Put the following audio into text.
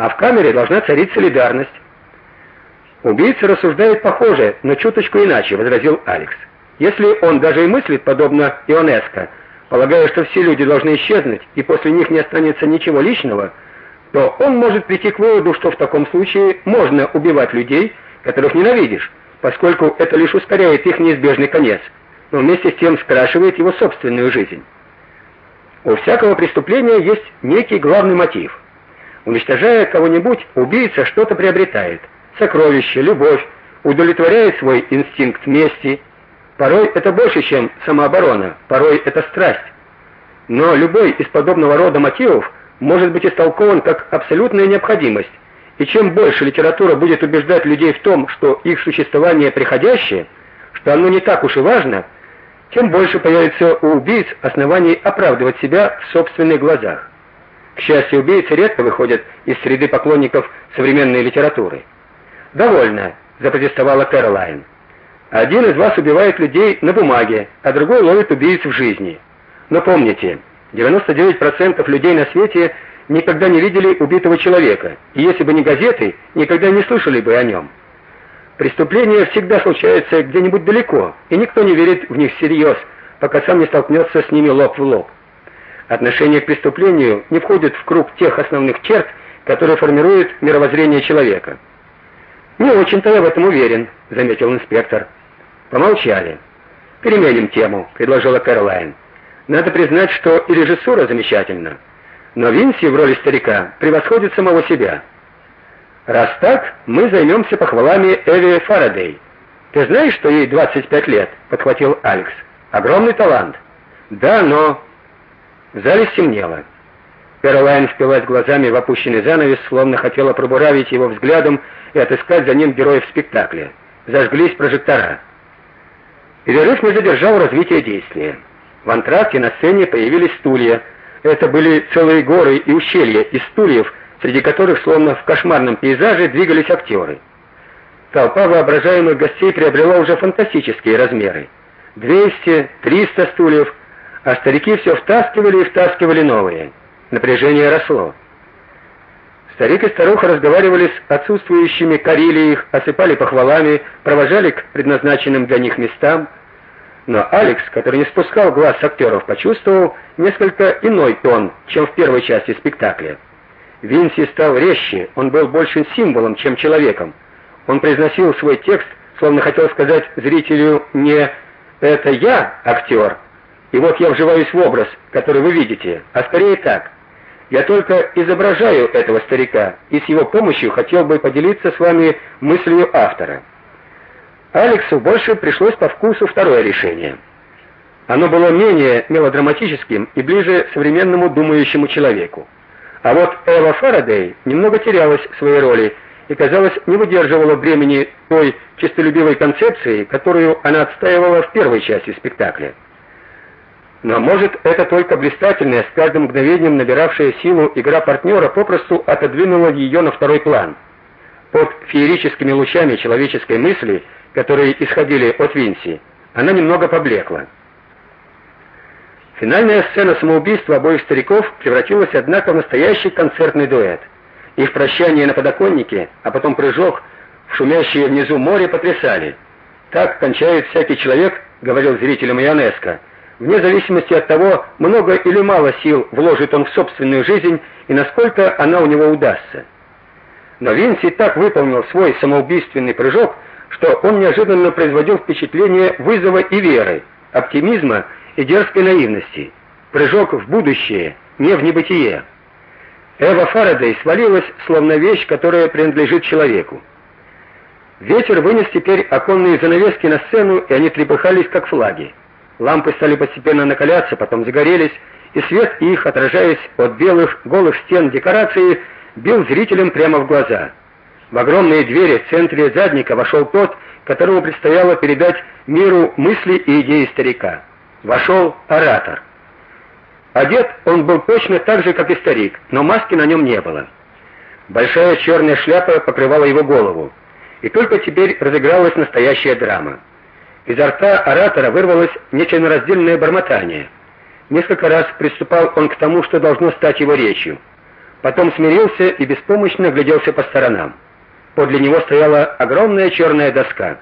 а в камере должна царить солидарность. Убийца рассуждает похоже, но чуточку иначе, возразил Алекс. Если он даже и мыслит подобно Ионеско, полагая, что все люди должны исчезнуть и после них не останется ничего личного, то он может прийти к выводу, что в таком случае можно убивать людей, которых ненавидишь, поскольку это лишь ускоряет их неизбежный конец, но вместе с тем скрашивает его собственную жизнь. У всякого преступления есть некий главный мотив. Уничтожая кого-нибудь, убийца что-то приобретает: сокровище, любовь, удовлетворяет свой инстинкт мести. Порой это больше, чем самооборона, порой это страсть. Но любой из подобного рода мотивов может быть истолкован как абсолютная необходимость. И чем больше литература будет убеждать людей в том, что их существование приходящее, что оно не так уж и важно, тем больше появится у убийц оснований оправдывать себя в собственных глазах. К счастью, убийцы редко выходят из среды поклонников современной литературы. "Довольно", запротестовала Кэролайн. "Один из вас убивает людей на бумаге, а другой ловит убийц в жизни. Но помните, 99% людей на свете никогда не видели убитого человека, и если бы не газеты, никогда не слышали бы о нем. Преступления всегда случаются где-нибудь далеко, и никто не верит в них всерьез, пока сам не столкнется с ними лоб в лоб. Отношение к преступлению не входит в круг тех основных черт, которые формируют мировоззрение человека. Не очень-то я в этом уверен, заметил инспектор. Помолчали. Переменим тему, предложила Кэролайн. Надо признать, что и режиссура замечательна, но Винси в роли старика превосходит самого себя. Раз так, мы займемся похвалами Эви Фарадей. Ты знаешь, что ей 25 лет? подхватил Алекс. Огромный талант. Да, но в зале стемнело. Кэролайн впилась глазами в опущенный занавес, словно хотела пробуравить его взглядом и отыскать за ним героев спектакля. Зажглись прожектора. Перерыв не задержал развития действия. В антракте на сцене появились стулья. Это были целые горы и ущелья из стульев, среди которых словно в кошмарном пейзаже двигались актеры. Толпа воображаемых гостей приобрела уже фантастические размеры. 200, 300 стульев, а старики все втаскивали и втаскивали новые. Напряжение росло. Старик и старуха разговаривали с отсутствующими, корили их, осыпали похвалами, провожали к предназначенным для них местам. Но Алекс, который не спускал глаз с актеров, почувствовал несколько иной тон, чем в первой части спектакля. Винси стал резче, он был больше символом, чем человеком. Он произносил свой текст, словно хотел сказать зрителю не это я актер, и вот я вживаюсь в образ, который вы видите, а скорее так. Я только изображаю этого старика, и с его помощью хотел бы поделиться с вами мыслью автора. Алексу больше пришлось по вкусу второе решение. Оно было менее мелодраматическим и ближе современному думающему человеку. А вот Эва Фарадей немного терялась в своей роли и, казалось, не выдерживала бремени той честолюбивой концепции, которую она отстаивала в первой части спектакля. Но может, это только блистательная, с каждым мгновением набиравшая силу игра партнера попросту отодвинула ее на второй план. Под феерическими лучами человеческой мысли которые исходили от Винси, она немного поблекла. Финальная сцена самоубийства обоих стариков превратилась однако в настоящий концертный дуэт. Их прощание на подоконнике, а потом прыжок в шумящее внизу море потрясали. Так кончает всякий человек, говорил зрителям Ионеско, вне зависимости от того, много или мало сил вложит он в собственную жизнь и насколько она у него удастся. Но Винси так выполнил свой самоубийственный прыжок, что он неожиданно производил впечатление вызова и веры, оптимизма и дерзкой наивности, прыжок в будущее, не в небытие. Эва Фарадей свалилась, словно вещь, которая принадлежит человеку. Ветер вынес теперь оконные занавески на сцену, и они трепыхались как флаги. Лампы стали постепенно накаляться, потом загорелись, и свет их, отражаясь от белых голых стен декорации, бил зрителям прямо в глаза. В огромные двери в центре задника вошел тот, которому предстояло передать миру мысли и идеи старика. Вошел оратор. Одет он был точно так же, как и старик, но маски на нем не было. Большая черная шляпа покрывала его голову, и только теперь разыгралась настоящая драма. Изо рта оратора вырвалось нечленораздельное бормотание. Несколько раз приступал он к тому, что должно стать его речью. Потом смирился и беспомощно гляделся по сторонам. Подле него стояла огромная черная доска.